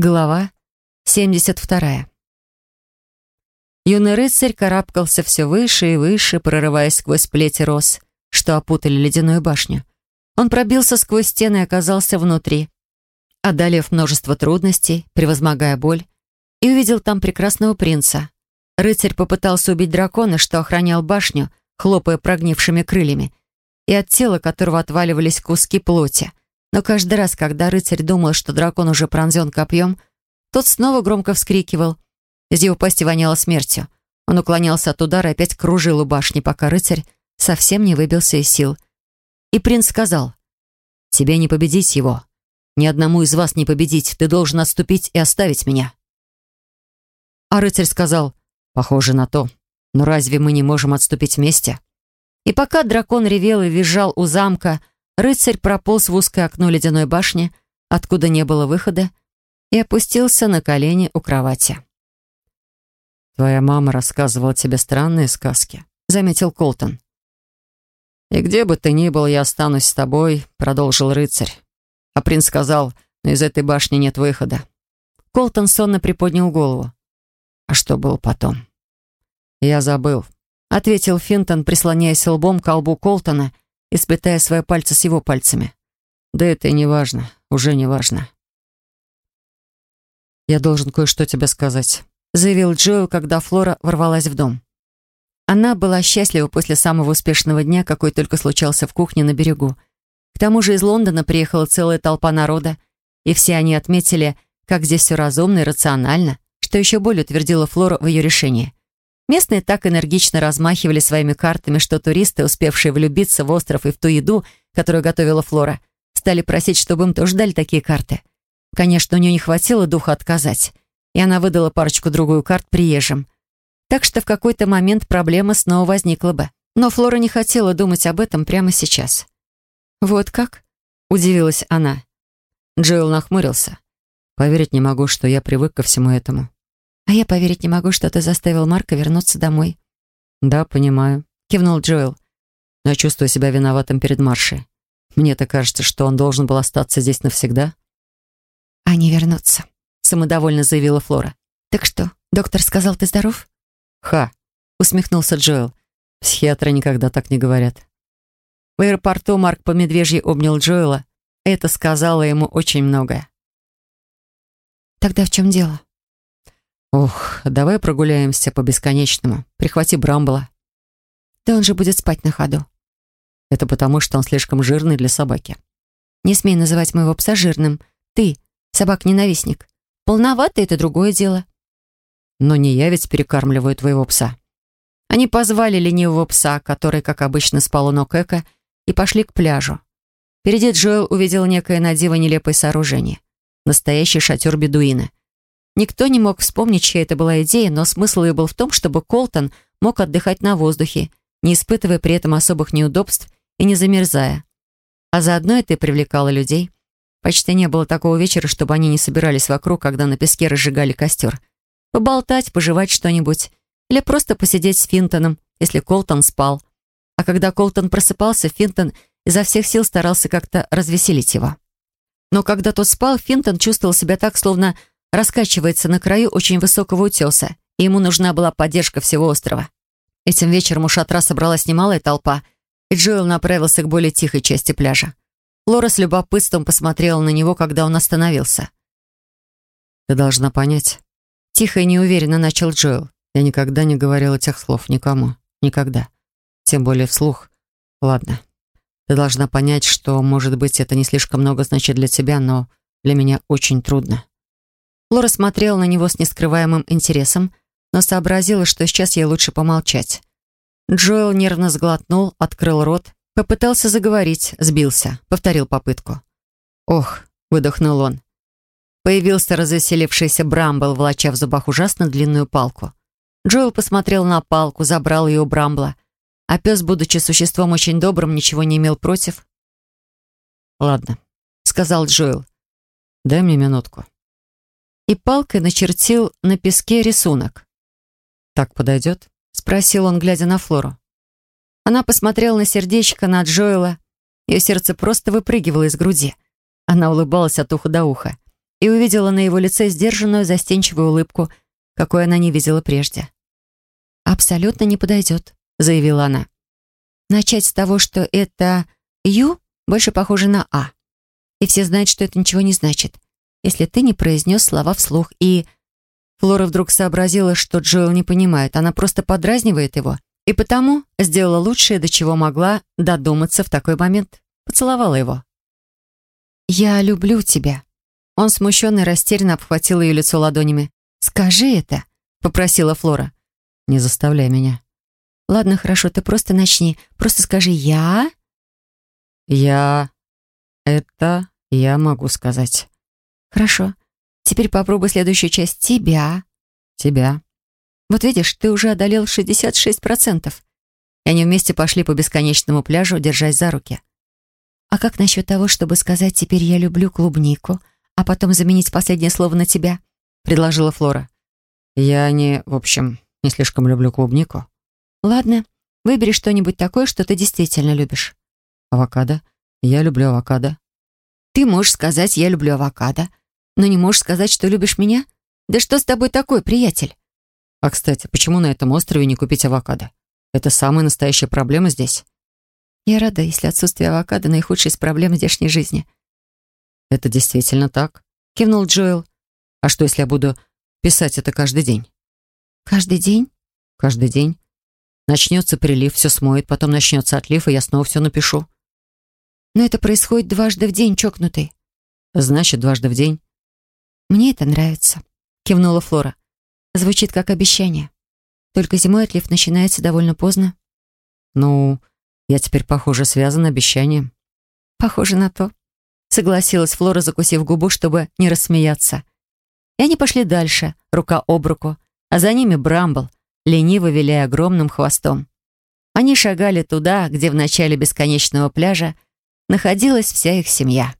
Глава 72. Юный рыцарь карабкался все выше и выше, прорываясь сквозь плети роз, что опутали ледяную башню. Он пробился сквозь стены и оказался внутри, одолев множество трудностей, превозмогая боль, и увидел там прекрасного принца. Рыцарь попытался убить дракона, что охранял башню, хлопая прогнившими крыльями, и от тела которого отваливались куски плоти. Но каждый раз, когда рыцарь думал, что дракон уже пронзен копьем, тот снова громко вскрикивал. Из его пасти воняло смертью. Он уклонялся от удара и опять кружил у башни, пока рыцарь совсем не выбился из сил. И принц сказал, «Тебе не победить его. Ни одному из вас не победить. Ты должен отступить и оставить меня». А рыцарь сказал, «Похоже на то. Но разве мы не можем отступить вместе?» И пока дракон ревел и визжал у замка, Рыцарь прополз в узкое окно ледяной башни, откуда не было выхода, и опустился на колени у кровати. «Твоя мама рассказывала тебе странные сказки», — заметил Колтон. «И где бы ты ни был, я останусь с тобой», — продолжил рыцарь. А принц сказал, но из этой башни нет выхода. Колтон сонно приподнял голову. «А что было потом?» «Я забыл», — ответил Финтон, прислоняясь лбом к колбу Колтона — и сплетая свои пальцы с его пальцами. «Да это и не важно, уже не важно». «Я должен кое-что тебе сказать», — заявил Джоэл, когда Флора ворвалась в дом. Она была счастлива после самого успешного дня, какой только случался в кухне на берегу. К тому же из Лондона приехала целая толпа народа, и все они отметили, как здесь все разумно и рационально, что еще более утвердила Флора в ее решении. Местные так энергично размахивали своими картами, что туристы, успевшие влюбиться в остров и в ту еду, которую готовила Флора, стали просить, чтобы им тоже дали такие карты. Конечно, у нее не хватило духа отказать, и она выдала парочку-другую карт приезжим. Так что в какой-то момент проблема снова возникла бы. Но Флора не хотела думать об этом прямо сейчас. «Вот как?» — удивилась она. Джоэл нахмурился. «Поверить не могу, что я привык ко всему этому». «А я поверить не могу, что ты заставил Марка вернуться домой». «Да, понимаю», — кивнул Джоэл. «Но я чувствую себя виноватым перед Маршей. Мне-то кажется, что он должен был остаться здесь навсегда». «Они вернутся», — самодовольно заявила Флора. «Так что, доктор сказал, ты здоров?» «Ха», — усмехнулся Джоэл. «Психиатры никогда так не говорят». В аэропорту Марк по медвежьи обнял Джоэла. Это сказала ему очень многое. «Тогда в чем дело?» «Ох, давай прогуляемся по бесконечному. Прихвати Брамбла». «Да он же будет спать на ходу». «Это потому, что он слишком жирный для собаки». «Не смей называть моего пса жирным. Ты, собак-ненавистник. Полноватый — это другое дело». «Но не я ведь перекармливаю твоего пса». Они позвали ленивого пса, который, как обычно, спал у ног Эка, и пошли к пляжу. Впереди Джоэл увидел некое на нелепое сооружение. Настоящий шатер бедуина. Никто не мог вспомнить, чья это была идея, но смысл ее был в том, чтобы Колтон мог отдыхать на воздухе, не испытывая при этом особых неудобств и не замерзая. А заодно это и привлекало людей. Почти не было такого вечера, чтобы они не собирались вокруг, когда на песке разжигали костер. Поболтать, пожевать что-нибудь. Или просто посидеть с Финтоном, если Колтон спал. А когда Колтон просыпался, Финтон изо всех сил старался как-то развеселить его. Но когда тот спал, Финтон чувствовал себя так, словно раскачивается на краю очень высокого утеса, и ему нужна была поддержка всего острова. Этим вечером у шатра собралась немалая толпа, и Джоэл направился к более тихой части пляжа. Лора с любопытством посмотрела на него, когда он остановился. «Ты должна понять». Тихо и неуверенно начал Джоэл. «Я никогда не говорил этих слов никому. Никогда. Тем более вслух. Ладно. Ты должна понять, что, может быть, это не слишком много значит для тебя, но для меня очень трудно. Лора смотрела на него с нескрываемым интересом, но сообразила, что сейчас ей лучше помолчать. Джоэл нервно сглотнул, открыл рот, попытался заговорить, сбился, повторил попытку. «Ох», — выдохнул он. Появился развеселившийся Брамбл, волоча в зубах ужасно длинную палку. Джоэл посмотрел на палку, забрал ее у Брамбла, а пес, будучи существом очень добрым, ничего не имел против. «Ладно», — сказал Джоэл. «Дай мне минутку» и палкой начертил на песке рисунок. «Так подойдет?» — спросил он, глядя на Флору. Она посмотрела на сердечко, на Джоэла. Ее сердце просто выпрыгивало из груди. Она улыбалась от уха до уха. и увидела на его лице сдержанную, застенчивую улыбку, какой она не видела прежде. «Абсолютно не подойдет», — заявила она. «Начать с того, что это «ю» больше похоже на «а». И все знают, что это ничего не значит, если ты не произнес слова вслух. И Флора вдруг сообразила, что Джоэл не понимает, она просто подразнивает его. И потому сделала лучшее, до чего могла додуматься в такой момент. Поцеловала его. «Я люблю тебя». Он смущенно и растерянно обхватил ее лицо ладонями. «Скажи это», — попросила Флора. «Не заставляй меня». «Ладно, хорошо, ты просто начни. Просто скажи «я». «Я...» «Это я могу сказать». «Хорошо. Теперь попробуй следующую часть. Тебя». «Тебя». «Вот видишь, ты уже одолел 66%. И они вместе пошли по бесконечному пляжу, держась за руки. «А как насчет того, чтобы сказать «теперь я люблю клубнику», а потом заменить последнее слово на «тебя»?» — предложила Флора. «Я не, в общем, не слишком люблю клубнику». «Ладно, выбери что-нибудь такое, что ты действительно любишь». «Авокадо. Я люблю авокадо». «Ты можешь сказать «я люблю авокадо», но не можешь сказать, что любишь меня? Да что с тобой такое, приятель?» «А, кстати, почему на этом острове не купить авокадо? Это самая настоящая проблема здесь». Я рада, если отсутствие авокадо — наихудшая из проблем здешней жизни. «Это действительно так», — кивнул Джоэл. «А что, если я буду писать это каждый день?» «Каждый день?» «Каждый день. Начнется прилив, все смоет, потом начнется отлив, и я снова все напишу». «Но это происходит дважды в день, чокнутый». «Значит, дважды в день». «Мне это нравится», — кивнула Флора. «Звучит как обещание. Только зимой отлив начинается довольно поздно». «Ну, я теперь, похоже, связан обещанием. Похоже на то. Согласилась Флора, закусив губу, чтобы не рассмеяться. И они пошли дальше, рука об руку, а за ними Брамбл, лениво виляя огромным хвостом. Они шагали туда, где в начале бесконечного пляжа находилась вся их семья.